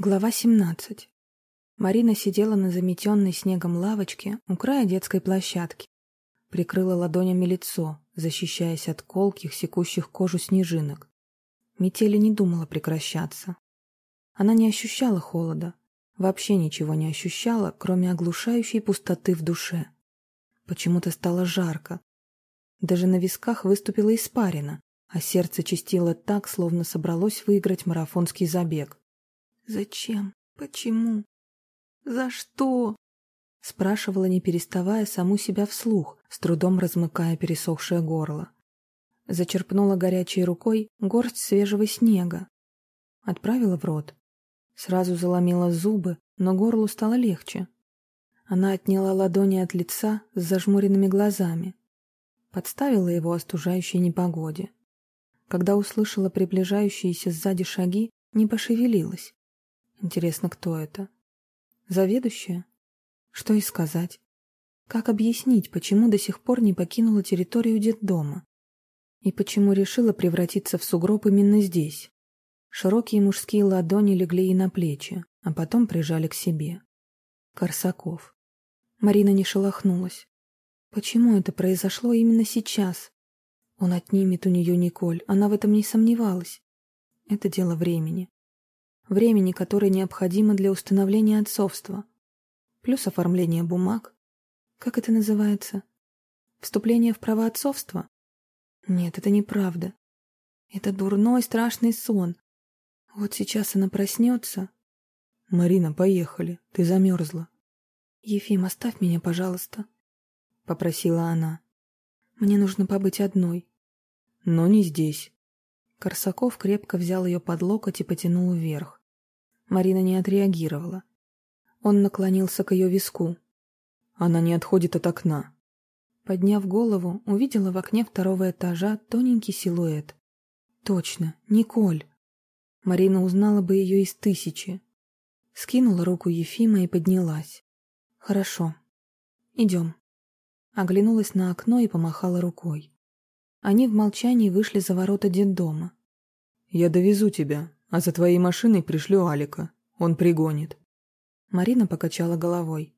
Глава 17. Марина сидела на заметенной снегом лавочке у края детской площадки. Прикрыла ладонями лицо, защищаясь от колких, секущих кожу снежинок. Метели не думала прекращаться. Она не ощущала холода, вообще ничего не ощущала, кроме оглушающей пустоты в душе. Почему-то стало жарко. Даже на висках выступила испарина, а сердце чистило так, словно собралось выиграть марафонский забег. Зачем? Почему? За что? Спрашивала, не переставая саму себя вслух, с трудом размыкая пересохшее горло. Зачерпнула горячей рукой горсть свежего снега. Отправила в рот. Сразу заломила зубы, но горлу стало легче. Она отняла ладони от лица с зажмуренными глазами. Подставила его остужающей непогоде. Когда услышала приближающиеся сзади шаги, не пошевелилась, Интересно, кто это? Заведующая? Что и сказать? Как объяснить, почему до сих пор не покинула территорию детдома? И почему решила превратиться в сугроб именно здесь? Широкие мужские ладони легли ей на плечи, а потом прижали к себе. Корсаков. Марина не шелохнулась. Почему это произошло именно сейчас? Он отнимет у нее Николь, она в этом не сомневалась. Это дело времени времени, которое необходимо для установления отцовства, плюс оформление бумаг. Как это называется? Вступление в право отцовства? Нет, это неправда. Это дурной страшный сон. Вот сейчас она проснется. Марина, поехали. Ты замерзла. Ефим, оставь меня, пожалуйста. Попросила она. Мне нужно побыть одной. Но не здесь. Корсаков крепко взял ее под локоть и потянул вверх. Марина не отреагировала. Он наклонился к ее виску. Она не отходит от окна. Подняв голову, увидела в окне второго этажа тоненький силуэт. Точно, Николь. Марина узнала бы ее из тысячи. Скинула руку Ефима и поднялась. Хорошо. Идем. Оглянулась на окно и помахала рукой. Они в молчании вышли за ворота детдома. «Я довезу тебя», а за твоей машиной пришлю Алика. Он пригонит. Марина покачала головой.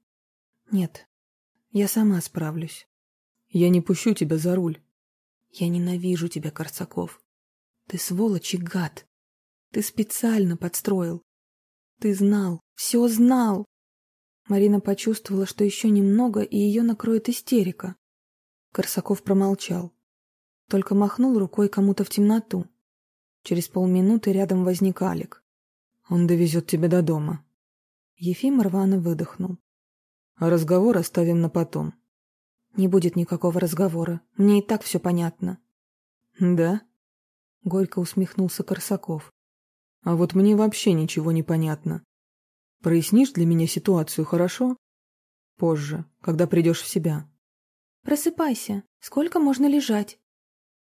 Нет, я сама справлюсь. Я не пущу тебя за руль. Я ненавижу тебя, Корсаков. Ты сволочь и гад. Ты специально подстроил. Ты знал, все знал. Марина почувствовала, что еще немного, и ее накроет истерика. Корсаков промолчал. Только махнул рукой кому-то в темноту. Через полминуты рядом возник Алик. «Он довезет тебя до дома». Ефим рвано выдохнул. «А разговор оставим на потом». «Не будет никакого разговора. Мне и так все понятно». «Да?» — горько усмехнулся Корсаков. «А вот мне вообще ничего не понятно. Прояснишь для меня ситуацию, хорошо? Позже, когда придешь в себя». «Просыпайся. Сколько можно лежать?»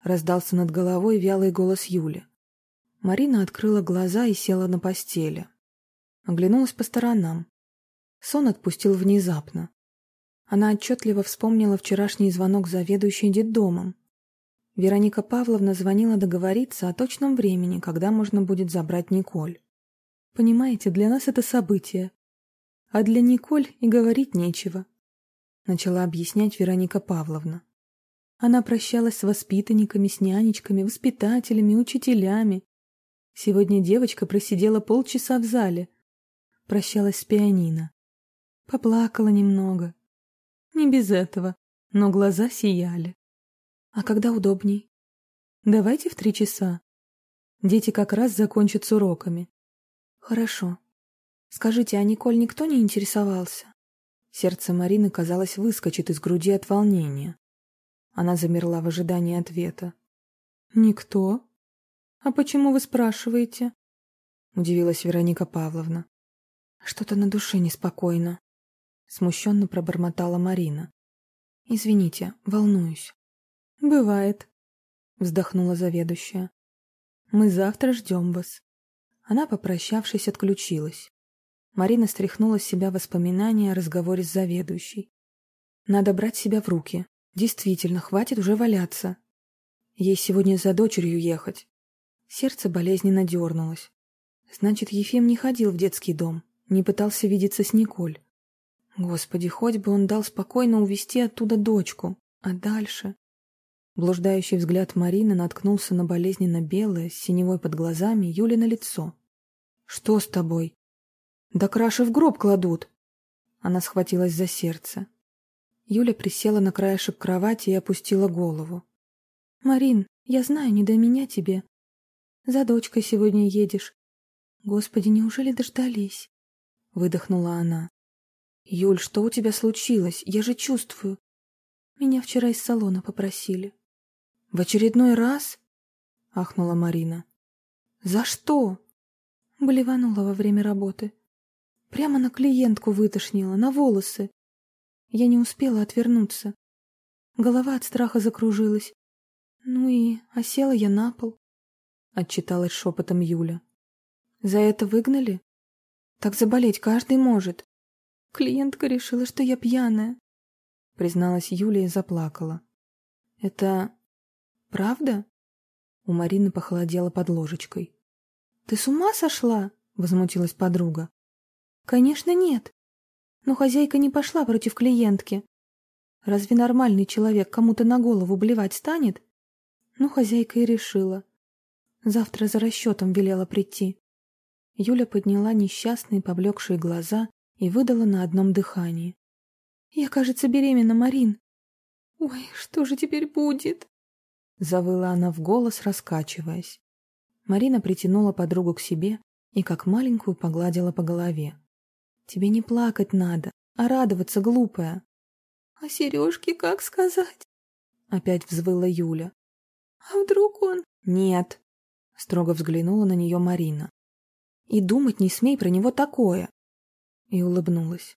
Раздался над головой вялый голос Юли. Марина открыла глаза и села на постели. Оглянулась по сторонам. Сон отпустил внезапно. Она отчетливо вспомнила вчерашний звонок заведующей детдомом. Вероника Павловна звонила договориться о точном времени, когда можно будет забрать Николь. «Понимаете, для нас это событие. А для Николь и говорить нечего», — начала объяснять Вероника Павловна. Она прощалась с воспитанниками, с нянечками, воспитателями, учителями, Сегодня девочка просидела полчаса в зале. Прощалась с пианино. Поплакала немного. Не без этого, но глаза сияли. А когда удобней? Давайте в три часа. Дети как раз закончат с уроками. Хорошо. Скажите, а Николь никто не интересовался? Сердце Марины, казалось, выскочит из груди от волнения. Она замерла в ожидании ответа. «Никто?» «А почему вы спрашиваете?» — удивилась Вероника Павловна. «Что-то на душе неспокойно», — смущенно пробормотала Марина. «Извините, волнуюсь». «Бывает», — вздохнула заведующая. «Мы завтра ждем вас». Она, попрощавшись, отключилась. Марина стряхнула с себя воспоминания о разговоре с заведующей. «Надо брать себя в руки. Действительно, хватит уже валяться. Ей сегодня за дочерью ехать. Сердце болезненно дернулось. Значит, Ефим не ходил в детский дом, не пытался видеться с Николь. Господи, хоть бы он дал спокойно увести оттуда дочку. А дальше... Блуждающий взгляд Марины наткнулся на болезненно белое, с синевой под глазами, Юли на лицо. «Что с тобой?» «Да краши в гроб кладут!» Она схватилась за сердце. Юля присела на краешек кровати и опустила голову. «Марин, я знаю, не до меня тебе. За дочкой сегодня едешь. Господи, неужели дождались?» Выдохнула она. «Юль, что у тебя случилось? Я же чувствую. Меня вчера из салона попросили. «В очередной раз?» — ахнула Марина. «За что?» Блеванула во время работы. Прямо на клиентку вытошнила, на волосы. Я не успела отвернуться. Голова от страха закружилась. Ну и осела я на пол. Отчиталась шепотом Юля. За это выгнали? Так заболеть каждый может. Клиентка решила, что я пьяная. Призналась Юля и заплакала. Это Правда? У Марины похолодело под ложечкой. Ты с ума сошла? Возмутилась подруга. Конечно, нет. Но хозяйка не пошла против клиентки. Разве нормальный человек кому-то на голову блевать станет? Ну, хозяйка и решила. Завтра за расчетом велела прийти. Юля подняла несчастные поблекшие глаза и выдала на одном дыхании. «Я, кажется, беременна, Марин. Ой, что же теперь будет?» Завыла она в голос, раскачиваясь. Марина притянула подругу к себе и как маленькую погладила по голове. «Тебе не плакать надо, а радоваться, глупая». «А сережки как сказать?» Опять взвыла Юля. «А вдруг он...» «Нет», — строго взглянула на нее Марина. «И думать не смей про него такое». И улыбнулась.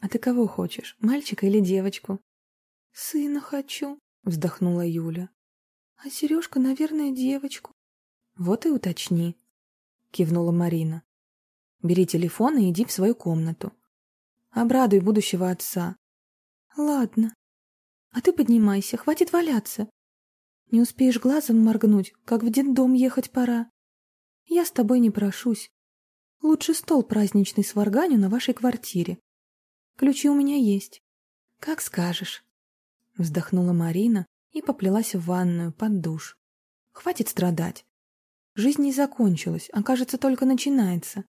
«А ты кого хочешь, мальчика или девочку?» «Сына хочу», — вздохнула Юля. А Сережка, наверное, девочку. Вот и уточни, кивнула Марина. Бери телефон и иди в свою комнату. Обрадуй будущего отца. Ладно. А ты поднимайся, хватит валяться. Не успеешь глазом моргнуть, как в детдом ехать пора. Я с тобой не прошусь. Лучше стол праздничный сварганю на вашей квартире. Ключи у меня есть. Как скажешь. Вздохнула Марина и поплелась в ванную под душ. Хватит страдать. Жизнь не закончилась, а кажется, только начинается.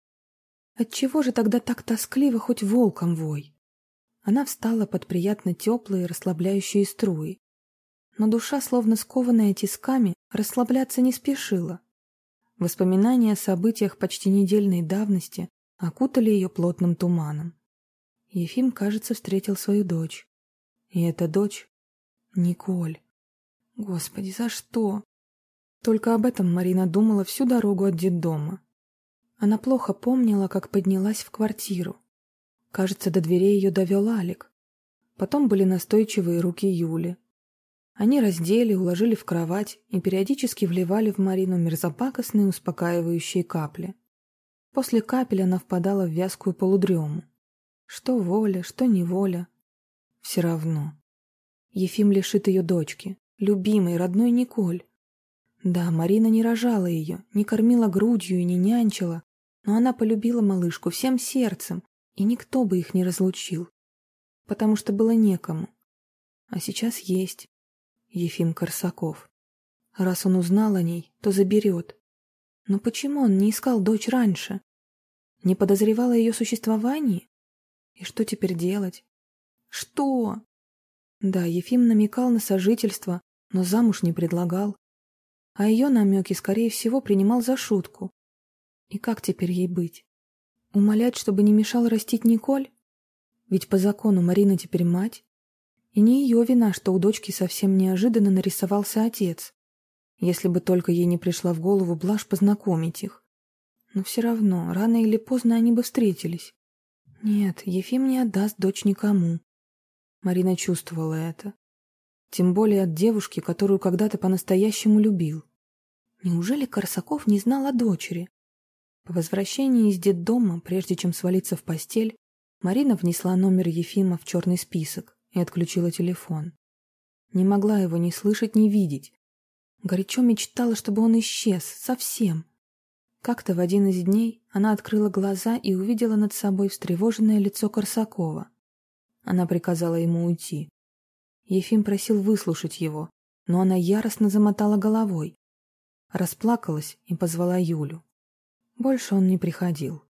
Отчего же тогда так тоскливо хоть волком вой? Она встала под приятно теплые расслабляющие струи. Но душа, словно скованная тисками, расслабляться не спешила. Воспоминания о событиях почти недельной давности окутали ее плотным туманом. Ефим, кажется, встретил свою дочь. И эта дочь — Николь. Господи, за что? Только об этом Марина думала всю дорогу от детдома. Она плохо помнила, как поднялась в квартиру. Кажется, до дверей ее довел Алик. Потом были настойчивые руки Юли. Они раздели, уложили в кровать и периодически вливали в Марину мерзопакостные успокаивающие капли. После капель она впадала в вязкую полудрему. Что воля, что неволя. Все равно. Ефим лишит ее дочки любимой, родной Николь. Да, Марина не рожала ее, не кормила грудью и не нянчила, но она полюбила малышку всем сердцем, и никто бы их не разлучил, потому что было некому. А сейчас есть Ефим Корсаков. Раз он узнал о ней, то заберет. Но почему он не искал дочь раньше? Не подозревал о ее существовании? И что теперь делать? Что? Да, Ефим намекал на сожительство, но замуж не предлагал. А ее намеки, скорее всего, принимал за шутку. И как теперь ей быть? Умолять, чтобы не мешал растить Николь? Ведь по закону Марина теперь мать. И не ее вина, что у дочки совсем неожиданно нарисовался отец. Если бы только ей не пришла в голову блажь познакомить их. Но все равно, рано или поздно они бы встретились. Нет, Ефим не отдаст дочь никому. Марина чувствовала это. Тем более от девушки, которую когда-то по-настоящему любил. Неужели Корсаков не знал о дочери? По возвращении из детдома, прежде чем свалиться в постель, Марина внесла номер Ефима в черный список и отключила телефон. Не могла его ни слышать, ни видеть. Горячо мечтала, чтобы он исчез, совсем. Как-то в один из дней она открыла глаза и увидела над собой встревоженное лицо Корсакова. Она приказала ему уйти. Ефим просил выслушать его, но она яростно замотала головой. Расплакалась и позвала Юлю. Больше он не приходил.